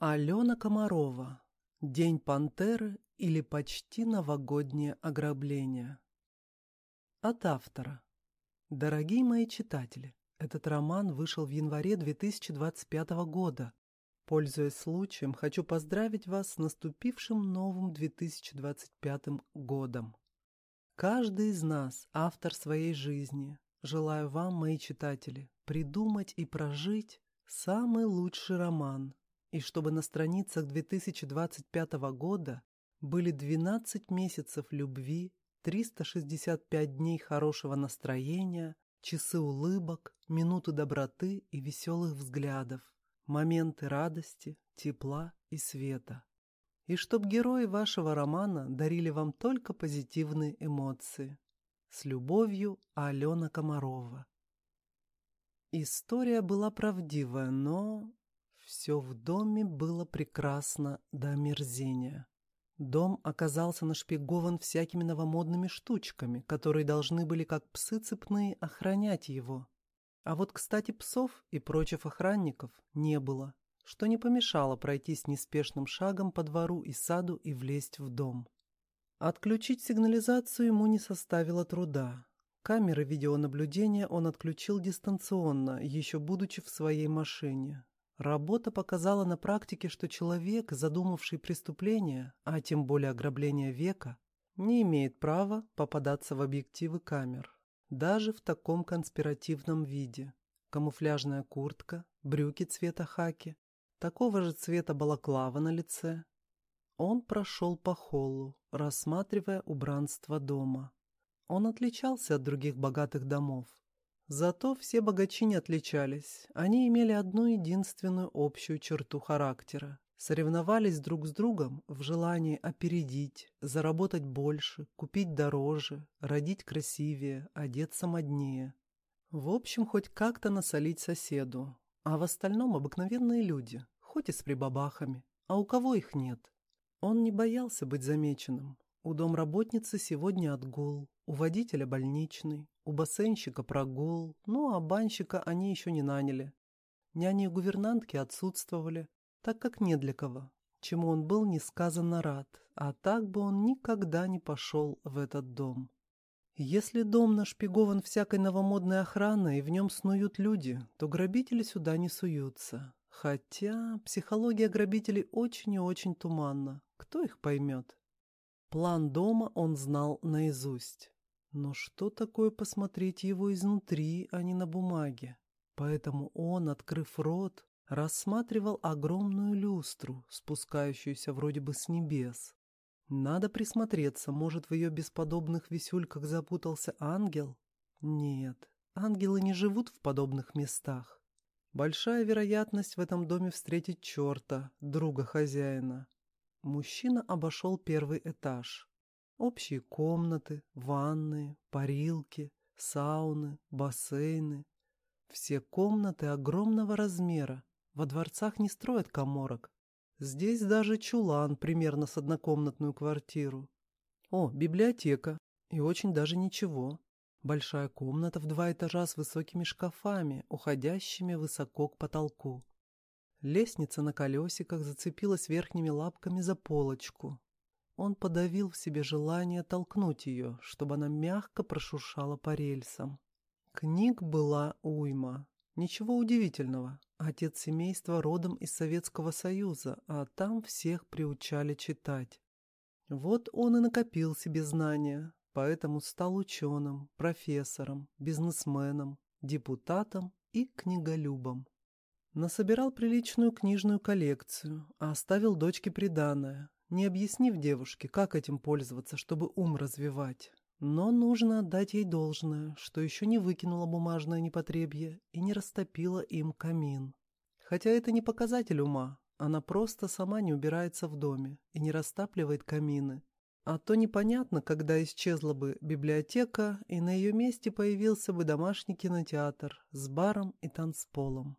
Алена Комарова. День пантеры или почти новогоднее ограбление. От автора. Дорогие мои читатели, этот роман вышел в январе 2025 года. Пользуясь случаем, хочу поздравить вас с наступившим новым 2025 годом. Каждый из нас – автор своей жизни. Желаю вам, мои читатели, придумать и прожить самый лучший роман – и чтобы на страницах 2025 года были 12 месяцев любви, 365 дней хорошего настроения, часы улыбок, минуты доброты и веселых взглядов, моменты радости, тепла и света. И чтоб герои вашего романа дарили вам только позитивные эмоции. С любовью, Алена Комарова. История была правдивая, но все в доме было прекрасно до омерзения. Дом оказался нашпигован всякими новомодными штучками, которые должны были, как псы цепные, охранять его. А вот, кстати, псов и прочих охранников не было, что не помешало пройтись неспешным шагом по двору и саду и влезть в дом. Отключить сигнализацию ему не составило труда. Камеры видеонаблюдения он отключил дистанционно, еще будучи в своей машине. Работа показала на практике, что человек, задумавший преступление, а тем более ограбление века, не имеет права попадаться в объективы камер, даже в таком конспиративном виде. Камуфляжная куртка, брюки цвета хаки, такого же цвета балаклава на лице. Он прошел по холлу, рассматривая убранство дома. Он отличался от других богатых домов. Зато все богачи не отличались. Они имели одну единственную общую черту характера. Соревновались друг с другом в желании опередить, заработать больше, купить дороже, родить красивее, одеться моднее. В общем, хоть как-то насолить соседу. А в остальном обыкновенные люди, хоть и с прибабахами. А у кого их нет? Он не боялся быть замеченным. У домработницы сегодня отгул, у водителя больничный, у бассейнщика прогул, ну а банщика они еще не наняли. Няни и гувернантки отсутствовали, так как не для кого, чему он был несказанно рад, а так бы он никогда не пошел в этот дом. Если дом нашпигован всякой новомодной охраной и в нем снуют люди, то грабители сюда не суются. Хотя психология грабителей очень и очень туманна. Кто их поймет? План дома он знал наизусть. Но что такое посмотреть его изнутри, а не на бумаге? Поэтому он, открыв рот, рассматривал огромную люстру, спускающуюся вроде бы с небес. Надо присмотреться, может, в ее бесподобных висюльках запутался ангел? Нет, ангелы не живут в подобных местах. Большая вероятность в этом доме встретить черта, друга хозяина. Мужчина обошел первый этаж. Общие комнаты, ванные, парилки, сауны, бассейны. Все комнаты огромного размера. Во дворцах не строят коморок. Здесь даже чулан примерно с однокомнатную квартиру. О, библиотека. И очень даже ничего. Большая комната в два этажа с высокими шкафами, уходящими высоко к потолку. Лестница на колесиках зацепилась верхними лапками за полочку. Он подавил в себе желание толкнуть ее, чтобы она мягко прошуршала по рельсам. Книг была уйма. Ничего удивительного. Отец семейства родом из Советского Союза, а там всех приучали читать. Вот он и накопил себе знания, поэтому стал ученым, профессором, бизнесменом, депутатом и книголюбом. Насобирал приличную книжную коллекцию, а оставил дочке приданое, не объяснив девушке, как этим пользоваться, чтобы ум развивать. Но нужно отдать ей должное, что еще не выкинула бумажное непотребье и не растопила им камин. Хотя это не показатель ума, она просто сама не убирается в доме и не растапливает камины. А то непонятно, когда исчезла бы библиотека, и на ее месте появился бы домашний кинотеатр с баром и танцполом.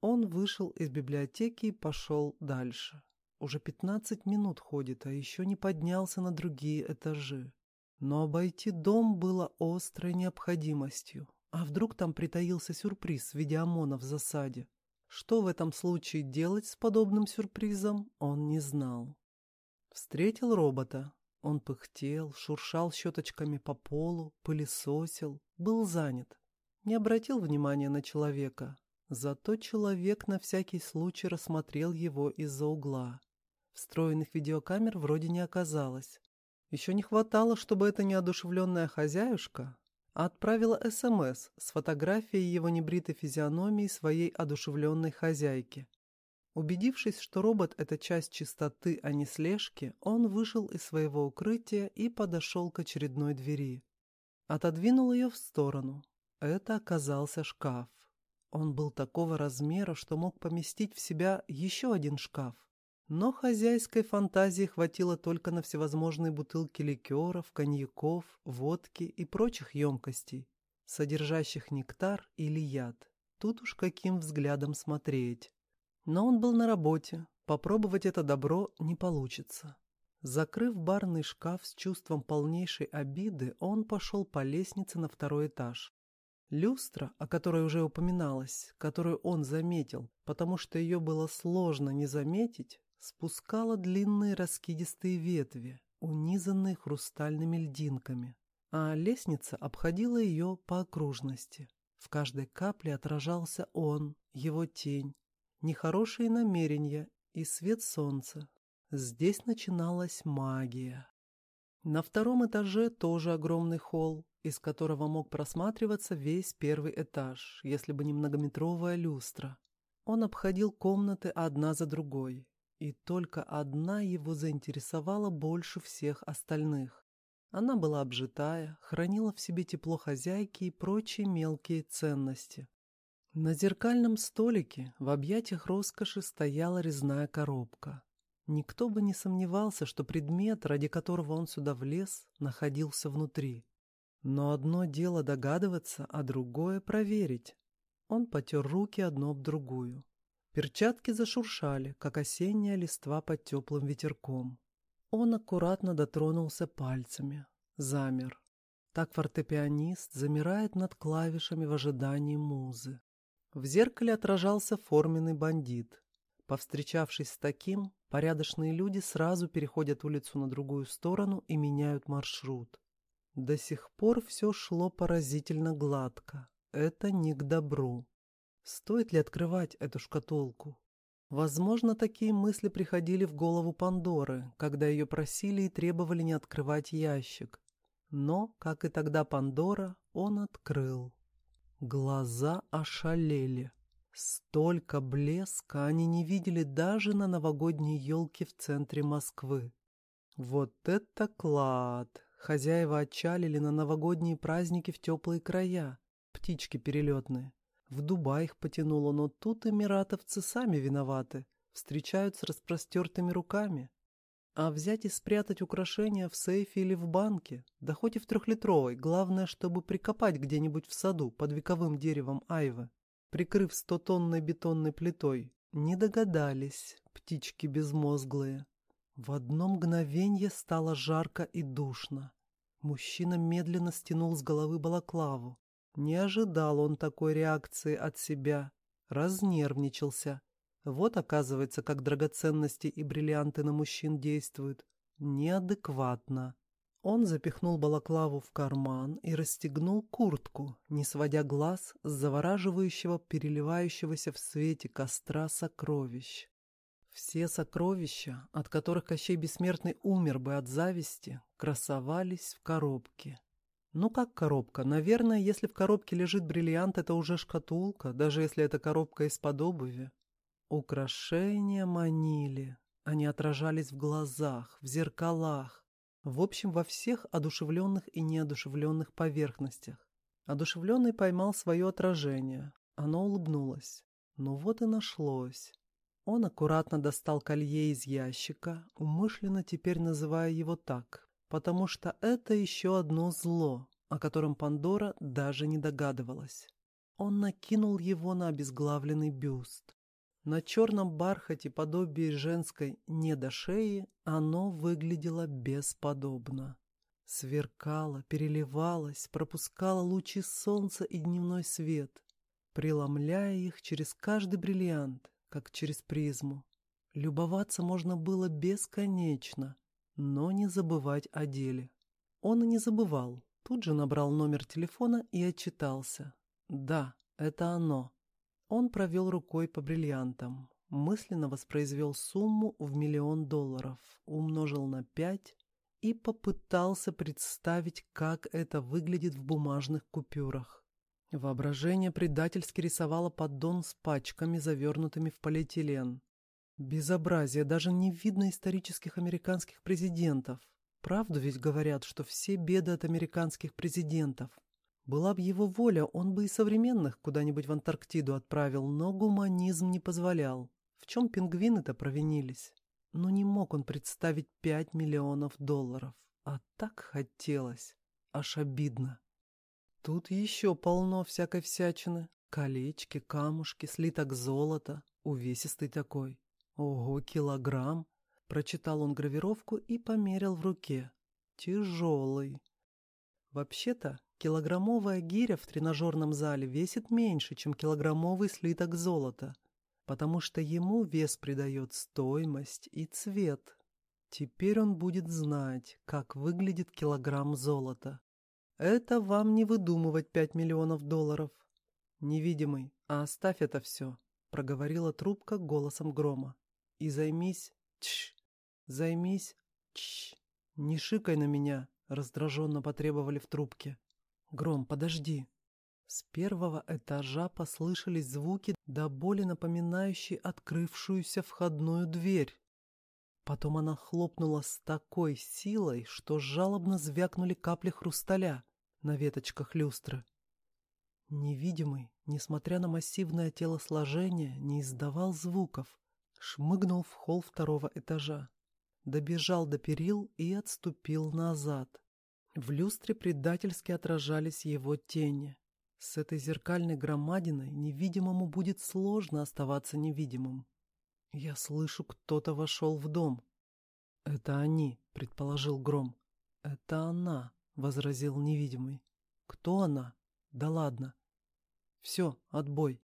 Он вышел из библиотеки и пошел дальше. Уже пятнадцать минут ходит, а еще не поднялся на другие этажи. Но обойти дом было острой необходимостью. А вдруг там притаился сюрприз в виде ОМОНа в засаде? Что в этом случае делать с подобным сюрпризом, он не знал. Встретил робота. Он пыхтел, шуршал щеточками по полу, пылесосил, был занят. Не обратил внимания на человека. Зато человек на всякий случай рассмотрел его из-за угла. Встроенных видеокамер вроде не оказалось. Еще не хватало, чтобы эта неодушевленная хозяюшка отправила СМС с фотографией его небритой физиономии своей одушевленной хозяйки. Убедившись, что робот — это часть чистоты, а не слежки, он вышел из своего укрытия и подошел к очередной двери. Отодвинул ее в сторону. Это оказался шкаф. Он был такого размера, что мог поместить в себя еще один шкаф. Но хозяйской фантазии хватило только на всевозможные бутылки ликеров, коньяков, водки и прочих емкостей, содержащих нектар или яд. Тут уж каким взглядом смотреть. Но он был на работе, попробовать это добро не получится. Закрыв барный шкаф с чувством полнейшей обиды, он пошел по лестнице на второй этаж. Люстра, о которой уже упоминалось, которую он заметил, потому что ее было сложно не заметить, спускала длинные раскидистые ветви, унизанные хрустальными льдинками, а лестница обходила ее по окружности. В каждой капле отражался он, его тень, нехорошие намерения и свет солнца. Здесь начиналась магия. На втором этаже тоже огромный холл, из которого мог просматриваться весь первый этаж, если бы не многометровая люстра. Он обходил комнаты одна за другой, и только одна его заинтересовала больше всех остальных. Она была обжитая, хранила в себе тепло хозяйки и прочие мелкие ценности. На зеркальном столике в объятиях роскоши стояла резная коробка. Никто бы не сомневался, что предмет, ради которого он сюда влез, находился внутри. Но одно дело догадываться, а другое — проверить. Он потер руки одно об другую. Перчатки зашуршали, как осенняя листва под теплым ветерком. Он аккуратно дотронулся пальцами. Замер. Так фортепианист замирает над клавишами в ожидании музы. В зеркале отражался форменный бандит. Повстречавшись с таким, порядочные люди сразу переходят улицу на другую сторону и меняют маршрут. До сих пор все шло поразительно гладко. Это не к добру. Стоит ли открывать эту шкатулку? Возможно, такие мысли приходили в голову Пандоры, когда ее просили и требовали не открывать ящик. Но, как и тогда Пандора, он открыл. Глаза ошалели. Столько блеска они не видели даже на новогодней елке в центре Москвы. Вот это клад! Хозяева отчалили на новогодние праздники в теплые края. Птички перелетные. В Дубай их потянуло, но тут эмиратовцы сами виноваты. Встречают с распростертыми руками. А взять и спрятать украшения в сейфе или в банке, да хоть и в трехлитровой, главное, чтобы прикопать где-нибудь в саду под вековым деревом айвы, прикрыв стотонной бетонной плитой, не догадались, птички безмозглые. В одно мгновенье стало жарко и душно. Мужчина медленно стянул с головы балаклаву. Не ожидал он такой реакции от себя, разнервничался. Вот, оказывается, как драгоценности и бриллианты на мужчин действуют. Неадекватно. Он запихнул балаклаву в карман и расстегнул куртку, не сводя глаз с завораживающего, переливающегося в свете костра сокровищ. Все сокровища, от которых Кощей Бессмертный умер бы от зависти, красовались в коробке. Ну как коробка? Наверное, если в коробке лежит бриллиант, это уже шкатулка, даже если это коробка из-под обуви. Украшения манили. Они отражались в глазах, в зеркалах, в общем, во всех одушевленных и неодушевленных поверхностях. Одушевленный поймал свое отражение. Оно улыбнулось. Ну вот и нашлось. Он аккуратно достал колье из ящика, умышленно теперь называя его так, потому что это еще одно зло, о котором Пандора даже не догадывалась. Он накинул его на обезглавленный бюст. На черном бархате подобие женской не до шеи оно выглядело бесподобно. Сверкало, переливалось, пропускало лучи солнца и дневной свет. преломляя их через каждый бриллиант, как через призму. Любоваться можно было бесконечно, но не забывать о деле. Он и не забывал, тут же набрал номер телефона и отчитался. Да, это оно. Он провел рукой по бриллиантам, мысленно воспроизвел сумму в миллион долларов, умножил на пять и попытался представить, как это выглядит в бумажных купюрах. Воображение предательски рисовало поддон с пачками, завернутыми в полиэтилен. Безобразие, даже не видно исторических американских президентов. Правду ведь говорят, что все беды от американских президентов. Была бы его воля, он бы и современных куда-нибудь в Антарктиду отправил, но гуманизм не позволял. В чем пингвины-то провинились? Но не мог он представить пять миллионов долларов. А так хотелось. Аж обидно. Тут еще полно всякой всячины. Колечки, камушки, слиток золота. Увесистый такой. Ого, килограмм. Прочитал он гравировку и померил в руке. Тяжелый. Вообще-то, килограммовая гиря в тренажерном зале весит меньше, чем килограммовый слиток золота потому что ему вес придает стоимость и цвет. Теперь он будет знать, как выглядит килограмм золота. Это вам не выдумывать пять миллионов долларов. Невидимый, а оставь это все, проговорила трубка голосом грома. И займись, тш, займись, тш, не шикай на меня, раздраженно потребовали в трубке. Гром, подожди, с первого этажа послышались звуки, до боли напоминающие открывшуюся входную дверь. Потом она хлопнула с такой силой, что жалобно звякнули капли хрусталя на веточках люстры. Невидимый, несмотря на массивное телосложение, не издавал звуков, шмыгнул в холл второго этажа, добежал до перил и отступил назад. В люстре предательски отражались его тени. С этой зеркальной громадиной невидимому будет сложно оставаться невидимым. Я слышу, кто-то вошел в дом. Это они, предположил Гром. Это она, возразил невидимый. Кто она? Да ладно. Все, отбой.